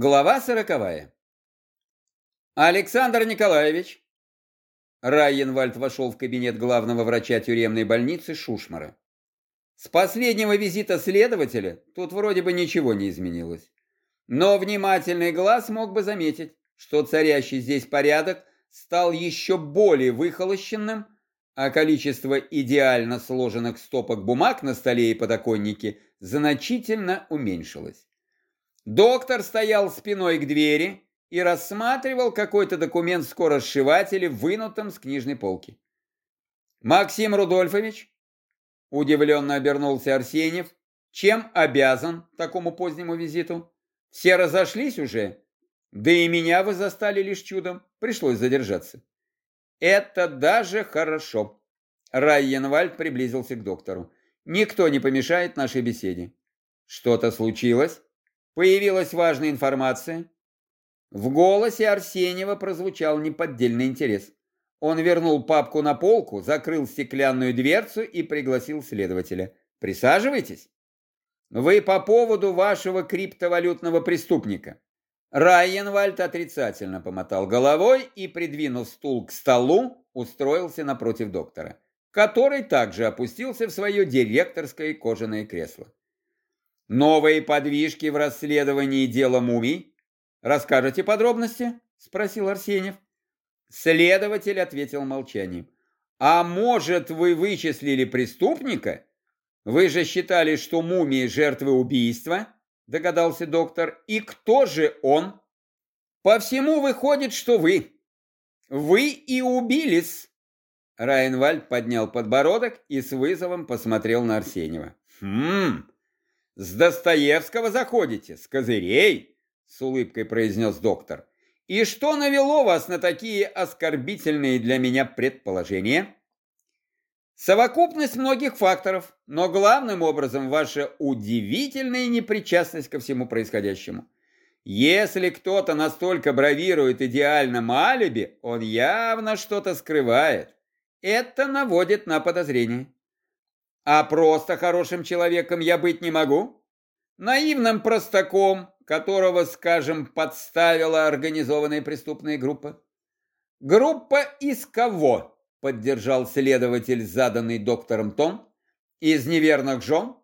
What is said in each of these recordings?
Глава сороковая. Александр Николаевич. Райенвальд вошел в кабинет главного врача тюремной больницы Шушмара. С последнего визита следователя тут вроде бы ничего не изменилось. Но внимательный глаз мог бы заметить, что царящий здесь порядок стал еще более выхолощенным, а количество идеально сложенных стопок бумаг на столе и подоконнике значительно уменьшилось. Доктор стоял спиной к двери и рассматривал какой-то документ в скоросшивателе, вынутом с книжной полки. «Максим Рудольфович?» Удивленно обернулся Арсеньев. «Чем обязан такому позднему визиту? Все разошлись уже? Да и меня вы застали лишь чудом. Пришлось задержаться». «Это даже хорошо». Райенвальд приблизился к доктору. «Никто не помешает нашей беседе». «Что-то случилось?» Появилась важная информация. В голосе Арсеньева прозвучал неподдельный интерес. Он вернул папку на полку, закрыл стеклянную дверцу и пригласил следователя. «Присаживайтесь. Вы по поводу вашего криптовалютного преступника». Райенвальд отрицательно помотал головой и, придвинув стул к столу, устроился напротив доктора, который также опустился в свое директорское кожаное кресло. Новые подвижки в расследовании дела мумий? Расскажете подробности? Спросил Арсеньев. Следователь ответил молчанием. А может, вы вычислили преступника? Вы же считали, что мумии жертвы убийства? Догадался доктор. И кто же он? По всему выходит, что вы. Вы и убились. Райнвальд поднял подбородок и с вызовом посмотрел на Арсеньева. Хм, «С Достоевского заходите, с козырей!» — с улыбкой произнес доктор. «И что навело вас на такие оскорбительные для меня предположения?» «Совокупность многих факторов, но главным образом ваша удивительная непричастность ко всему происходящему. Если кто-то настолько бравирует идеальным алиби, он явно что-то скрывает. Это наводит на подозрение. А просто хорошим человеком я быть не могу? Наивным простаком, которого, скажем, подставила организованная преступная группа? Группа из кого? Поддержал следователь, заданный доктором тон. Из неверных жен?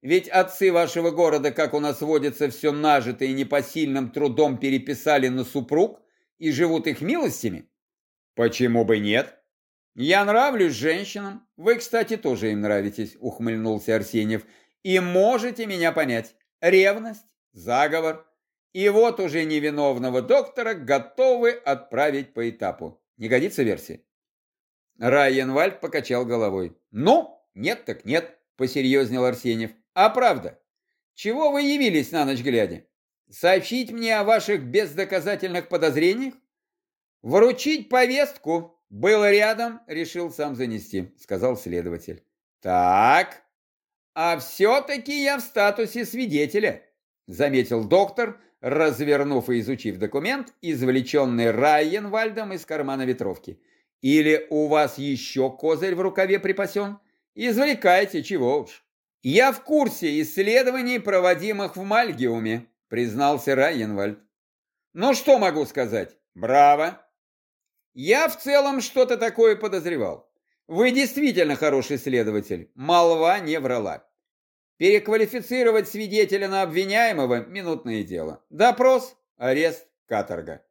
Ведь отцы вашего города, как у нас водится, все нажито и непосильным трудом переписали на супруг и живут их милостями? Почему бы нет? «Я нравлюсь женщинам. Вы, кстати, тоже им нравитесь», — ухмыльнулся Арсеньев. «И можете меня понять. Ревность, заговор. И вот уже невиновного доктора готовы отправить по этапу. Не годится версия?» Райенвальд покачал головой. «Ну, нет так нет», — посерьезнел Арсеньев. «А правда, чего вы явились на ночь глядя? Сообщить мне о ваших бездоказательных подозрениях? Вручить повестку?» «Был рядом, решил сам занести», — сказал следователь. «Так, а все-таки я в статусе свидетеля», — заметил доктор, развернув и изучив документ, извлеченный Райенвальдом из кармана ветровки. «Или у вас еще козырь в рукаве припасен? Извлекайте, чего уж». «Я в курсе исследований, проводимых в Мальгиуме», — признался Райенвальд. «Ну что могу сказать? Браво! Я в целом что-то такое подозревал. Вы действительно хороший следователь. Молва не врала. Переквалифицировать свидетеля на обвиняемого – минутное дело. Допрос, арест, каторга.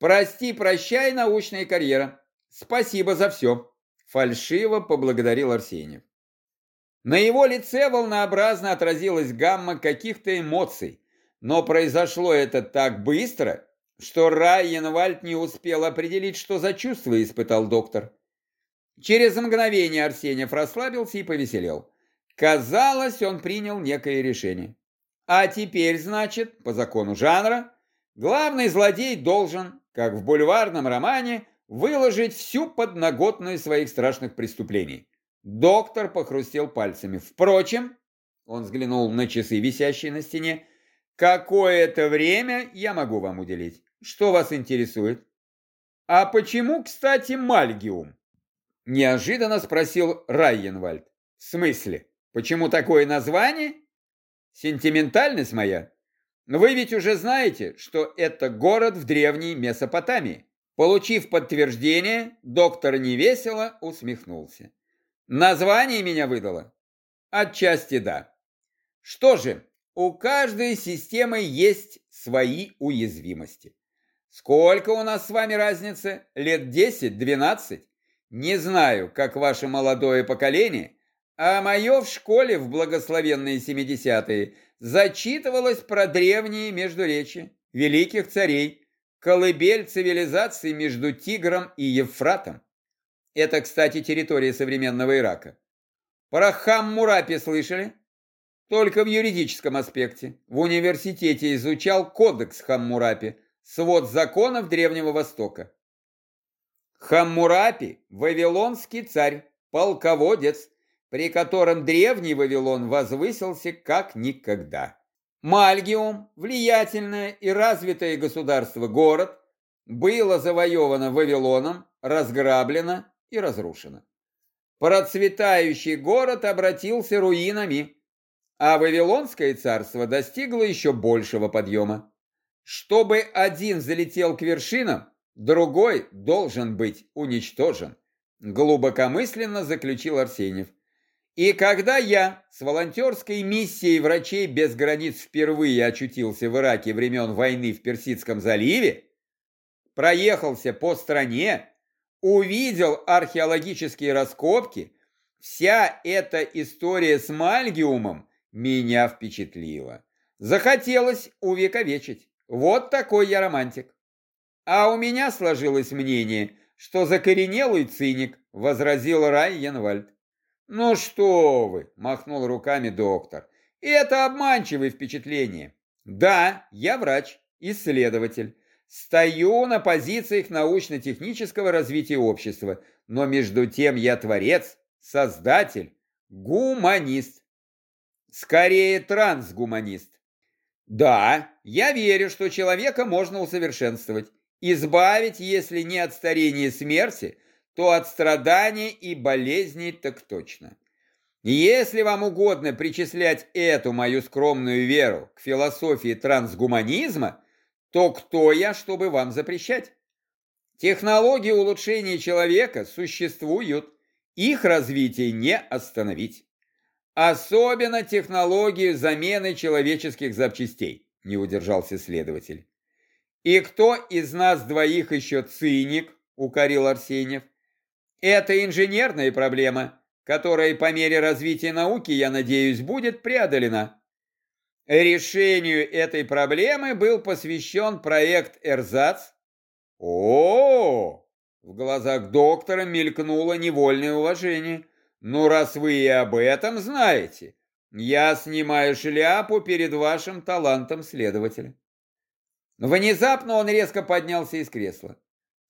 Прости, прощай, научная карьера. Спасибо за все. Фальшиво поблагодарил Арсеньев. На его лице волнообразно отразилась гамма каких-то эмоций, но произошло это так быстро, что Райенвальд не успел определить, что за чувство испытал доктор. Через мгновение Арсеньев расслабился и повеселел. Казалось, он принял некое решение. А теперь, значит, по закону жанра, главный злодей должен, как в бульварном романе, выложить всю подноготную своих страшных преступлений. Доктор похрустел пальцами. Впрочем, он взглянул на часы, висящие на стене, какое-то время я могу вам уделить. Что вас интересует? А почему, кстати, Мальгиум? Неожиданно спросил Райенвальд. В смысле? Почему такое название? Сентиментальность моя? Вы ведь уже знаете, что это город в древней Месопотамии. Получив подтверждение, доктор невесело усмехнулся. Название меня выдало? Отчасти да. Что же, у каждой системы есть свои уязвимости. Сколько у нас с вами разницы? Лет 10-12? Не знаю, как ваше молодое поколение, а мое в школе в благословенные 70-е зачитывалось про древние междуречи, великих царей, колыбель цивилизации между Тигром и Евфратом. Это, кстати, территория современного Ирака. Про Хаммурапи слышали? Только в юридическом аспекте. В университете изучал кодекс Хаммурапи, свод законов Древнего Востока. Хаммурапи – вавилонский царь, полководец, при котором древний Вавилон возвысился как никогда. Мальгиум, влиятельное и развитое государство-город, было завоевано Вавилоном, разграблено и разрушено. Процветающий город обратился руинами, а Вавилонское царство достигло еще большего подъема. Чтобы один залетел к вершинам, другой должен быть уничтожен, глубокомысленно заключил Арсеньев. И когда я с волонтерской миссией врачей без границ впервые очутился в Ираке времен войны в Персидском заливе, проехался по стране, увидел археологические раскопки, вся эта история с Мальгиумом меня впечатлила. Захотелось увековечить. Вот такой я романтик. А у меня сложилось мнение, что закоренелый циник, возразил Райенвальд. «Ну что вы!» – махнул руками доктор. «Это обманчивое впечатление. Да, я врач, исследователь. Стою на позициях научно-технического развития общества, но между тем я творец, создатель, гуманист. Скорее, трансгуманист. Да, я верю, что человека можно усовершенствовать, избавить, если не от старения и смерти, то от страданий и болезней так точно. Если вам угодно причислять эту мою скромную веру к философии трансгуманизма, то кто я, чтобы вам запрещать? Технологии улучшения человека существуют, их развитие не остановить. Особенно технологию замены человеческих запчастей, не удержался следователь. И кто из нас двоих еще циник, укорил Арсеньев. Это инженерная проблема, которая по мере развития науки, я надеюсь, будет преодолена. Решению этой проблемы был посвящен проект «Эрзац». О, -о, -о, В глазах доктора мелькнуло невольное уважение. «Ну, раз вы и об этом знаете, я снимаю шляпу перед вашим талантом следователя». Внезапно он резко поднялся из кресла.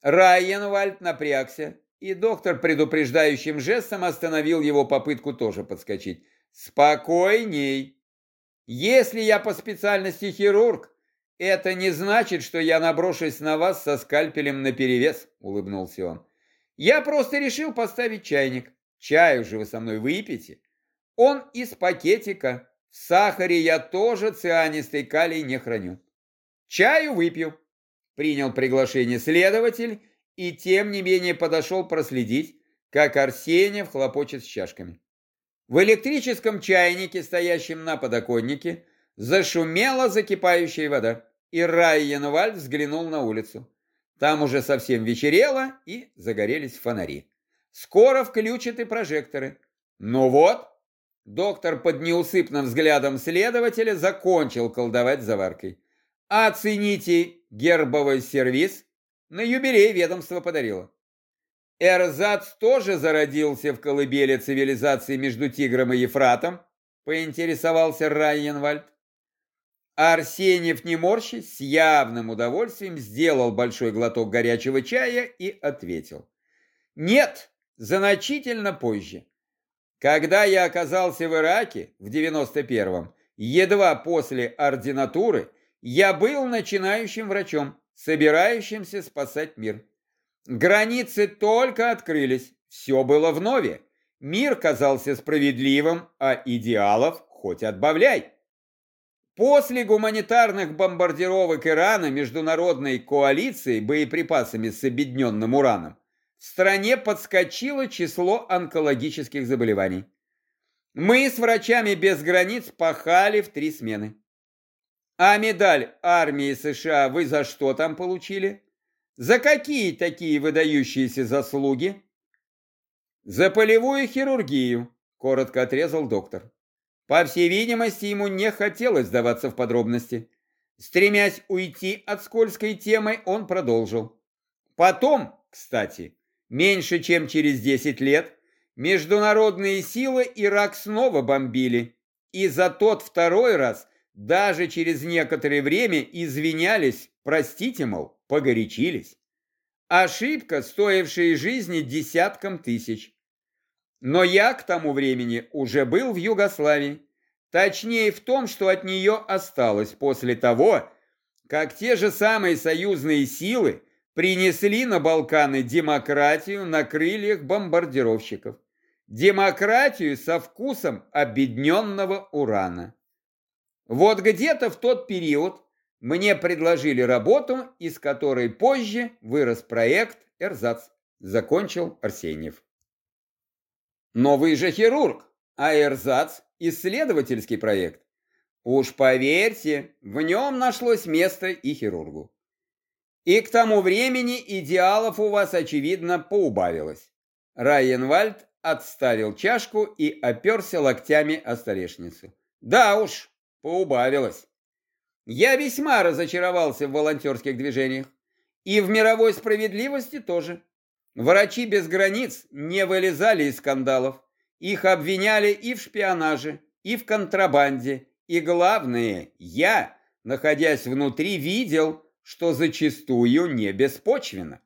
Райенвальд напрягся, и доктор предупреждающим жестом остановил его попытку тоже подскочить. «Спокойней! Если я по специальности хирург, это не значит, что я наброшусь на вас со скальпелем наперевес», — улыбнулся он. «Я просто решил поставить чайник. Чаю же вы со мной выпьете. Он из пакетика. В сахаре я тоже цианистый калий не храню. Чаю выпью», — принял приглашение следователь, и тем не менее подошел проследить, как Арсеньев хлопочет с чашками. В электрическом чайнике, стоящем на подоконнике, зашумела закипающая вода, и Райенвальд взглянул на улицу. Там уже совсем вечерело, и загорелись фонари. Скоро включат и прожекторы. Ну вот, доктор под неусыпным взглядом следователя закончил колдовать заваркой. Оцените гербовый сервис на юбилей ведомство подарило. Эрзац тоже зародился в колыбели цивилизации между Тигром и Ефратом, поинтересовался Райенвальд. Арсеньев, не морщись, с явным удовольствием сделал большой глоток горячего чая и ответил. Нет, значительно позже. Когда я оказался в Ираке в 91-м, едва после ординатуры, я был начинающим врачом собирающимся спасать мир. Границы только открылись, все было в нове. Мир казался справедливым, а идеалов хоть отбавляй. После гуманитарных бомбардировок Ирана международной коалицией боеприпасами с объединенным ураном в стране подскочило число онкологических заболеваний. Мы с врачами без границ пахали в три смены. А медаль армии США вы за что там получили? За какие такие выдающиеся заслуги? За полевую хирургию, коротко отрезал доктор. По всей видимости, ему не хотелось сдаваться в подробности. Стремясь уйти от скользкой темы, он продолжил. Потом, кстати, меньше чем через 10 лет, международные силы Ирак снова бомбили. И за тот второй раз даже через некоторое время извинялись, простите, мол, погорячились. Ошибка, стоившая жизни десяткам тысяч. Но я к тому времени уже был в Югославии. Точнее в том, что от нее осталось после того, как те же самые союзные силы принесли на Балканы демократию на крыльях бомбардировщиков. Демократию со вкусом обедненного урана. Вот где-то в тот период мне предложили работу, из которой позже вырос проект «Эрзац», закончил Арсеньев. Но вы же хирург, а Эрзац – исследовательский проект. Уж поверьте, в нем нашлось место и хирургу. И к тому времени идеалов у вас, очевидно, поубавилось. Райенвальд отставил чашку и оперся локтями о столешницу. Да уж, поубавилось. Я весьма разочаровался в волонтерских движениях. И в мировой справедливости тоже. Врачи без границ не вылезали из скандалов. Их обвиняли и в шпионаже, и в контрабанде. И главное, я, находясь внутри, видел, что зачастую не беспочвенно.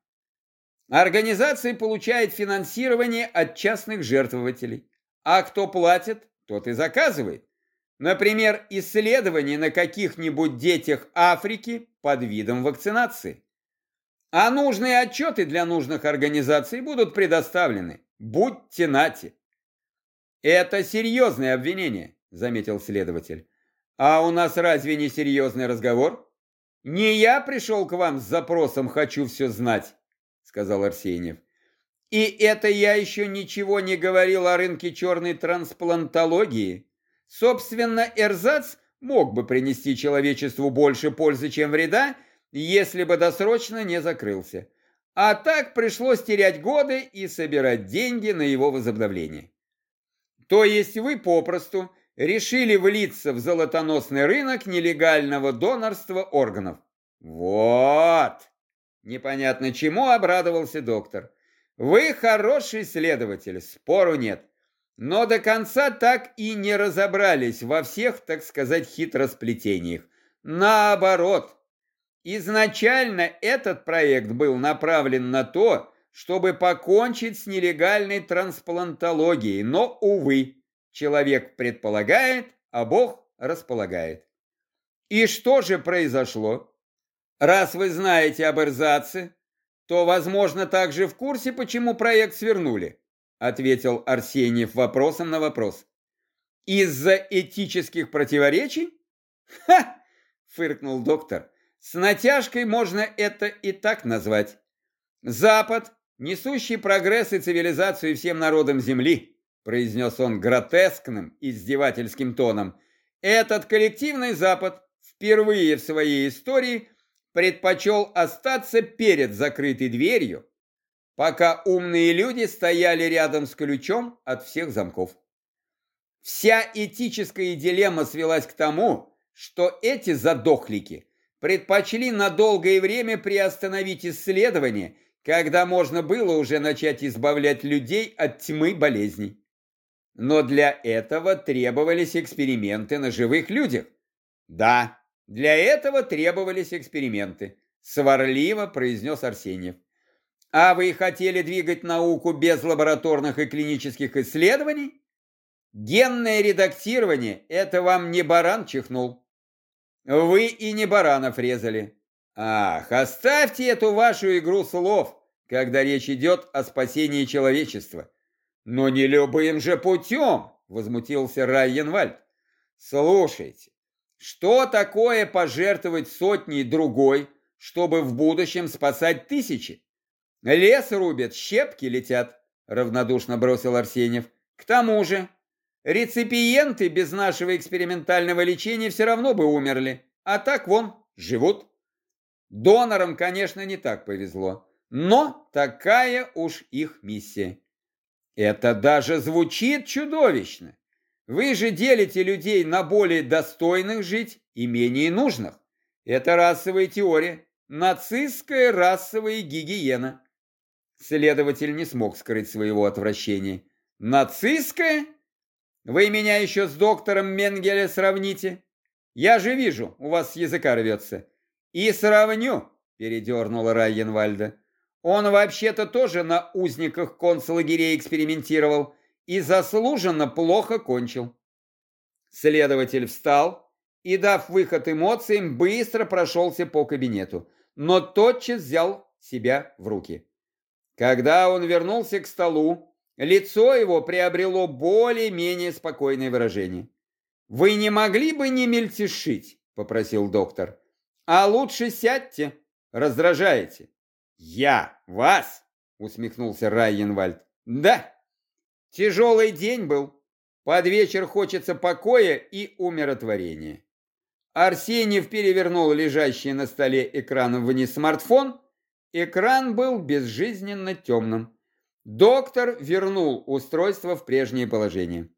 Организация получает финансирование от частных жертвователей. А кто платит, тот и заказывает. Например, исследования на каких-нибудь детях Африки под видом вакцинации. А нужные отчеты для нужных организаций будут предоставлены. Будьте нати. Это серьезное обвинение, заметил следователь. А у нас разве не серьезный разговор? Не я пришел к вам с запросом «хочу все знать», сказал Арсеньев. И это я еще ничего не говорил о рынке черной трансплантологии. Собственно, эрзац мог бы принести человечеству больше пользы, чем вреда, если бы досрочно не закрылся. А так пришлось терять годы и собирать деньги на его возобновление. То есть вы попросту решили влиться в золотоносный рынок нелегального донорства органов. Вот! Непонятно чему обрадовался доктор. Вы хороший следователь, спору нет. Но до конца так и не разобрались во всех, так сказать, хитросплетениях. Наоборот, Изначально этот проект был направлен на то, чтобы покончить с нелегальной трансплантологией, но, увы, человек предполагает, а Бог располагает. И что же произошло? Раз вы знаете об эрзаце, то, возможно, также в курсе, почему проект свернули, ответил Арсеньев вопросом на вопрос. Из-за этических противоречий? Ха! фыркнул доктор. С натяжкой можно это и так назвать. Запад, несущий прогресс и цивилизацию всем народам Земли, произнес он гротескным, издевательским тоном, этот коллективный Запад впервые в своей истории предпочел остаться перед закрытой дверью, пока умные люди стояли рядом с ключом от всех замков. Вся этическая дилемма свелась к тому, что эти задохлики предпочли на долгое время приостановить исследования, когда можно было уже начать избавлять людей от тьмы болезней. Но для этого требовались эксперименты на живых людях. Да, для этого требовались эксперименты, сварливо произнес Арсеньев. А вы хотели двигать науку без лабораторных и клинических исследований? Генное редактирование – это вам не баран чихнул. Вы и не баранов резали. Ах, оставьте эту вашу игру слов, когда речь идет о спасении человечества. Но не любым же путем, возмутился Райенвальд. Слушайте, Что такое пожертвовать сотней другой, чтобы в будущем спасать тысячи? Лес рубят, щепки летят, равнодушно бросил Арсеньев. К тому же, реципиенты без нашего экспериментального лечения все равно бы умерли, а так вон, живут. Донорам, конечно, не так повезло, но такая уж их миссия. Это даже звучит чудовищно. Вы же делите людей на более достойных жить и менее нужных. Это расовая теория, нацистская расовая гигиена. Следователь не смог скрыть своего отвращения. Нацистская? Вы меня еще с доктором Менгеле сравните? Я же вижу, у вас языка рвется. И сравню, передернула Райенвальда. Он вообще-то тоже на узниках концлагерей экспериментировал и заслуженно плохо кончил. Следователь встал и, дав выход эмоциям, быстро прошелся по кабинету, но тотчас взял себя в руки. Когда он вернулся к столу, лицо его приобрело более-менее спокойное выражение. «Вы не могли бы не мельтешить?» – попросил доктор. «А лучше сядьте, раздражаете». «Я вас?» — усмехнулся Райенвальд. «Да, тяжелый день был. Под вечер хочется покоя и умиротворения». Арсеньев перевернул лежащий на столе экраном вниз смартфон. Экран был безжизненно темным. Доктор вернул устройство в прежнее положение.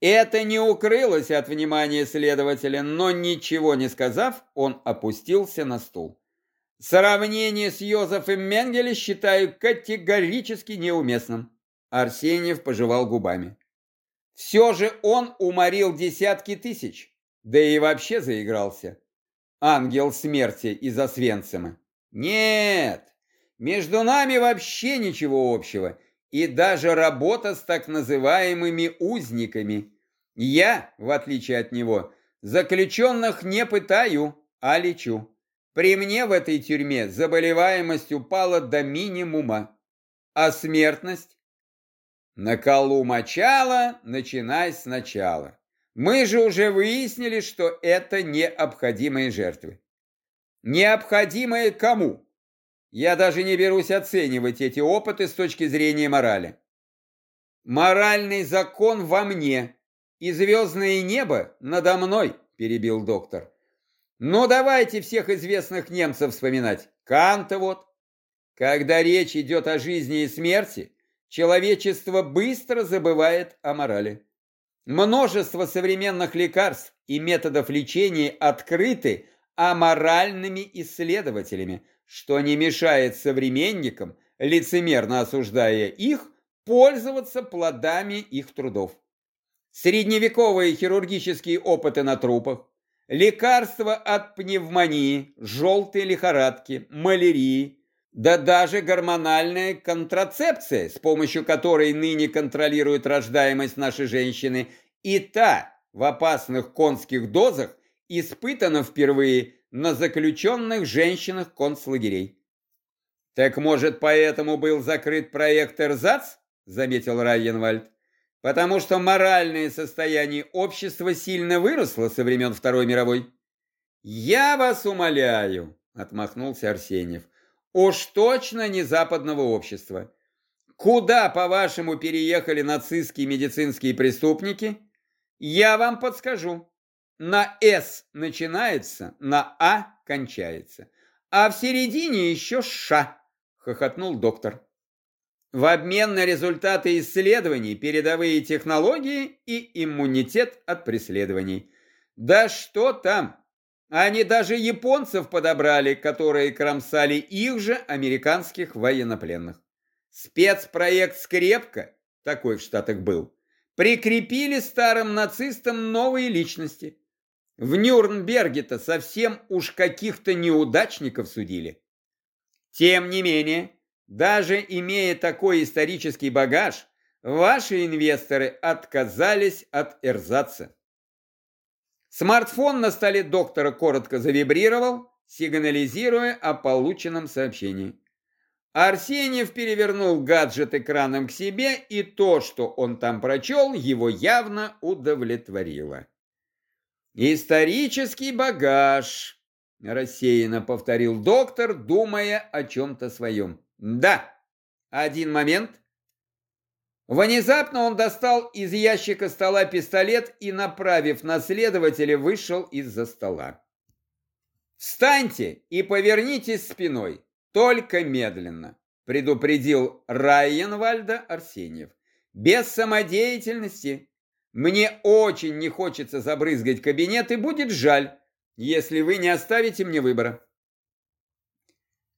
Это не укрылось от внимания следователя, но ничего не сказав, он опустился на стул. Сравнение с Йозефом Менгеле считаю категорически неуместным. Арсеньев пожевал губами. Все же он уморил десятки тысяч, да и вообще заигрался. Ангел смерти из-за Свенцима. Нет, между нами вообще ничего общего, и даже работа с так называемыми узниками. Я, в отличие от него, заключенных не пытаю, а лечу. При мне в этой тюрьме заболеваемость упала до минимума, а смертность? На колу мочала, начинай сначала. Мы же уже выяснили, что это необходимые жертвы. Необходимые кому? Я даже не берусь оценивать эти опыты с точки зрения морали. Моральный закон во мне, и звездное небо надо мной, перебил доктор. Ну, давайте всех известных немцев вспоминать. Канта вот. Когда речь идет о жизни и смерти, человечество быстро забывает о морали. Множество современных лекарств и методов лечения открыты аморальными исследователями, что не мешает современникам, лицемерно осуждая их, пользоваться плодами их трудов. Средневековые хирургические опыты на трупах, лекарства от пневмонии, желтой лихорадки, малярии, да даже гормональная контрацепция, с помощью которой ныне контролируют рождаемость нашей женщины, и та в опасных конских дозах испытана впервые на заключенных женщинах концлагерей. «Так, может, поэтому был закрыт проект «Эрзац»?» – заметил Райенвальд потому что моральное состояние общества сильно выросло со времен Второй мировой. «Я вас умоляю», — отмахнулся Арсеньев, — «уж точно не западного общества. Куда, по-вашему, переехали нацистские медицинские преступники? Я вам подскажу. На «С» начинается, на «А» кончается, а в середине еще «Ш», — хохотнул доктор в обмен на результаты исследований, передовые технологии и иммунитет от преследований. Да что там! Они даже японцев подобрали, которые кромсали их же американских военнопленных. Спецпроект «Скрепка», такой в Штатах был, прикрепили старым нацистам новые личности. В Нюрнберге-то совсем уж каких-то неудачников судили. Тем не менее, даже имея такой исторический багаж, ваши инвесторы отказались от эрзаца. Смартфон на столе доктора коротко завибрировал, сигнализируя о полученном сообщении. Арсеньев перевернул гаджет экраном к себе, и то, что он там прочел, его явно удовлетворило. Исторический багаж, рассеянно повторил доктор, думая о чем-то своем. Да, один момент. Внезапно он достал из ящика стола пистолет и, направив на следователя, вышел из-за стола. «Встаньте и повернитесь спиной, только медленно», предупредил Райенвальда Арсеньев. «Без самодеятельности мне очень не хочется забрызгать кабинет, и будет жаль, если вы не оставите мне выбора.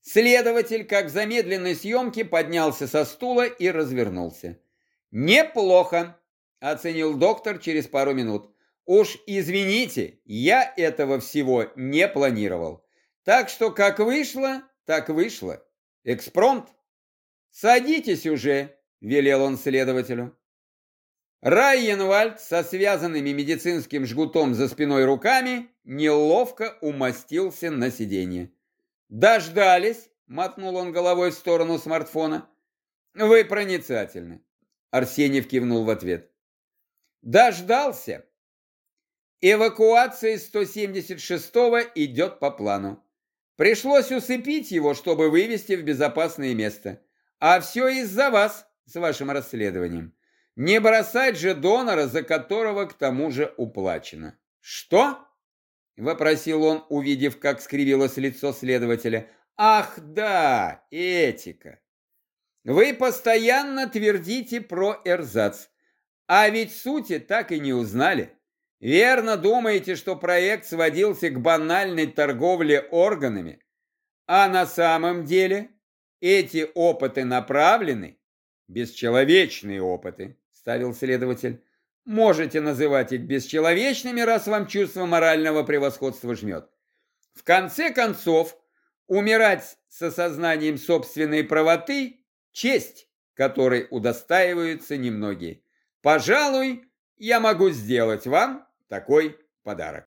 Следователь, как в замедленной съемке, поднялся со стула и развернулся. «Неплохо», — оценил доктор через пару минут. «Уж извините, я этого всего не планировал. Так что как вышло, так вышло. Экспромт. Садитесь уже», — велел он следователю. Райенвальд со связанными медицинским жгутом за спиной руками неловко умостился на сиденье. «Дождались?» — мотнул он головой в сторону смартфона. «Вы проницательны», — Арсеньев кивнул в ответ. «Дождался. Эвакуация 176-го идет по плану. Пришлось усыпить его, чтобы вывести в безопасное место. А все из-за вас с вашим расследованием. Не бросать же донора, за которого к тому же уплачено. Что? Вопросил он, увидев, как скривилось лицо следователя. Ах, да, этика. Вы постоянно твердите про эрзац, а ведь сути так и не узнали. Верно думаете, что проект сводился к банальной торговле органами, а на самом деле эти опыты направлены, бесчеловечные опыты, ставил следователь. Можете называть их бесчеловечными, раз вам чувство морального превосходства жмет. В конце концов, умирать с осознанием собственной правоты – честь, которой удостаиваются немногие. Пожалуй, я могу сделать вам такой подарок.